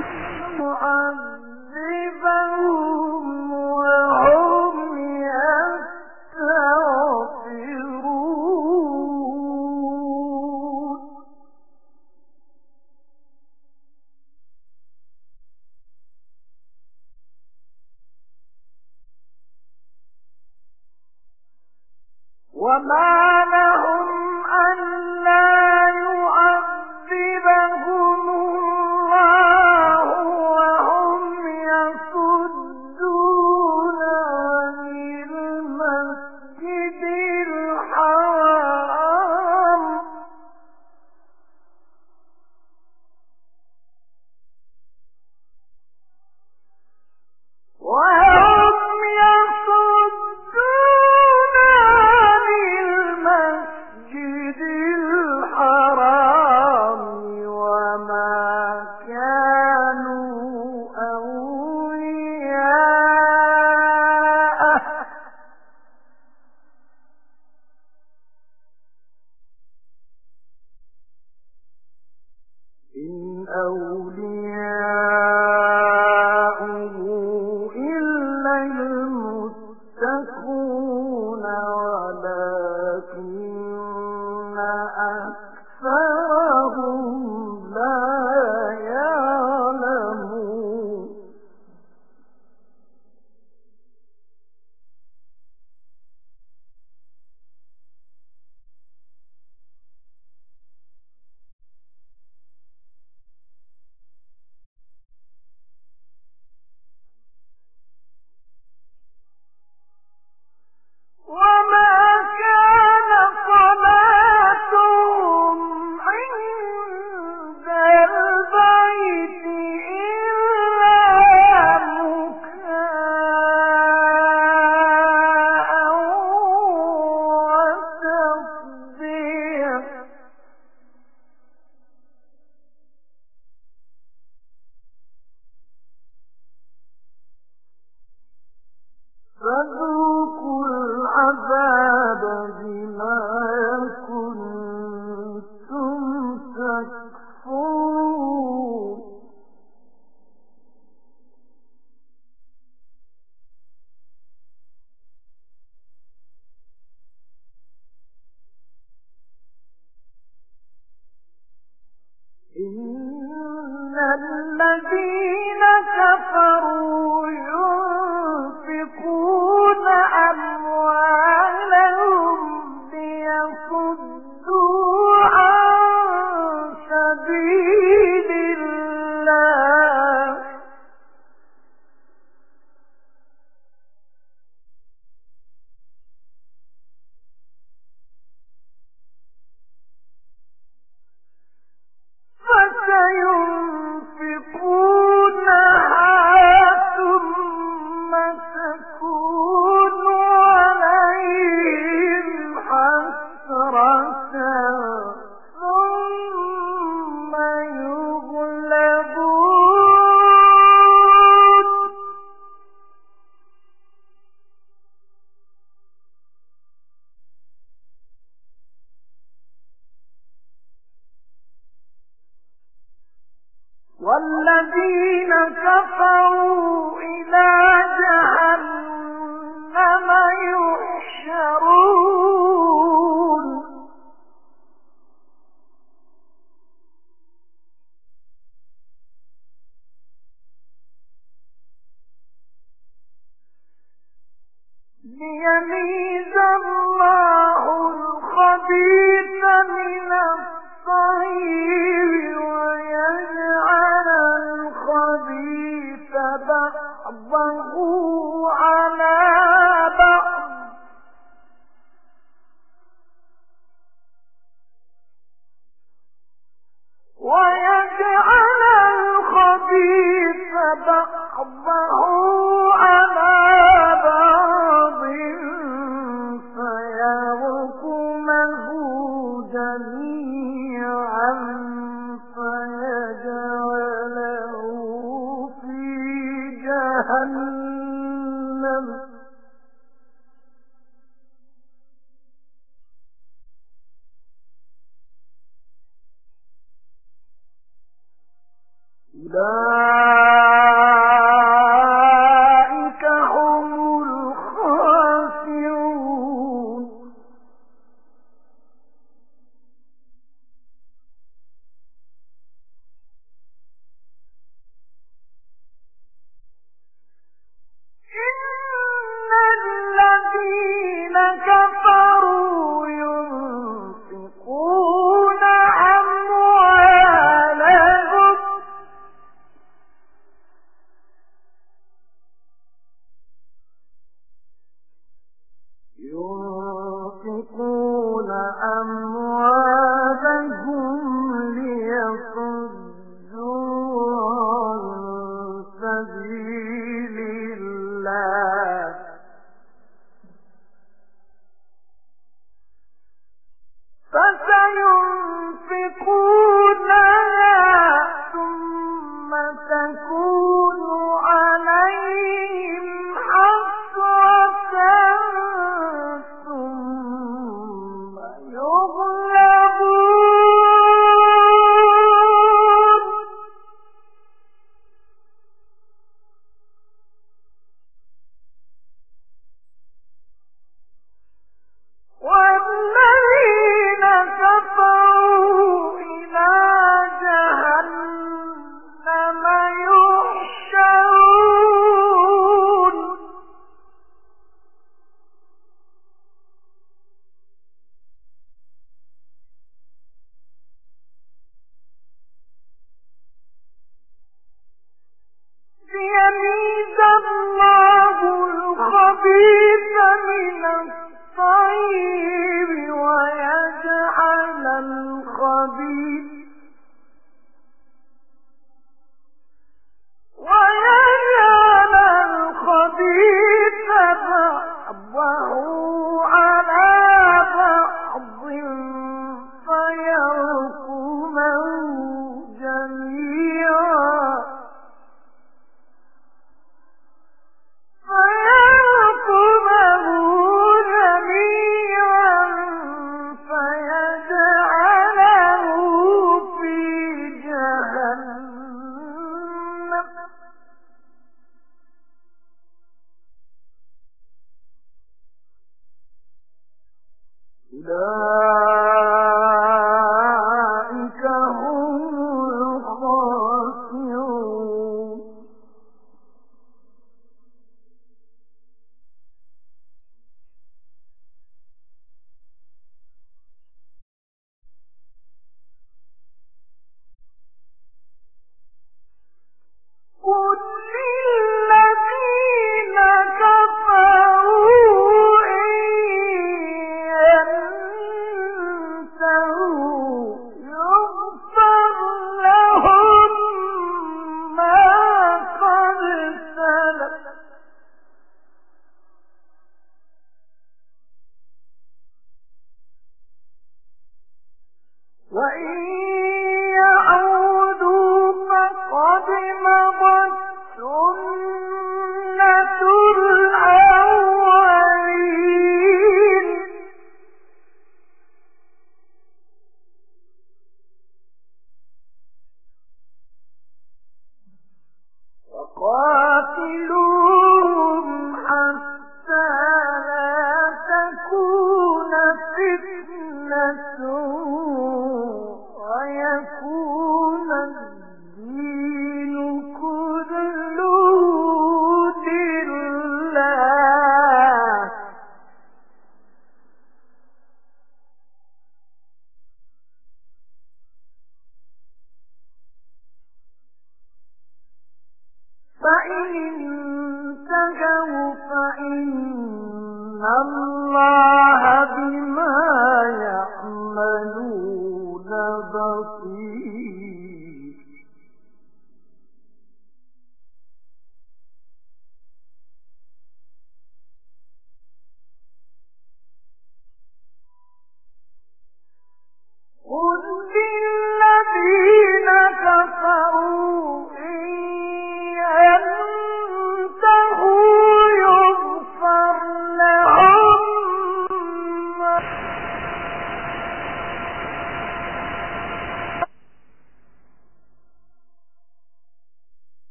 وهم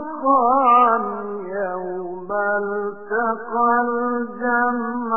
الفرقان يوم التقى الجمعان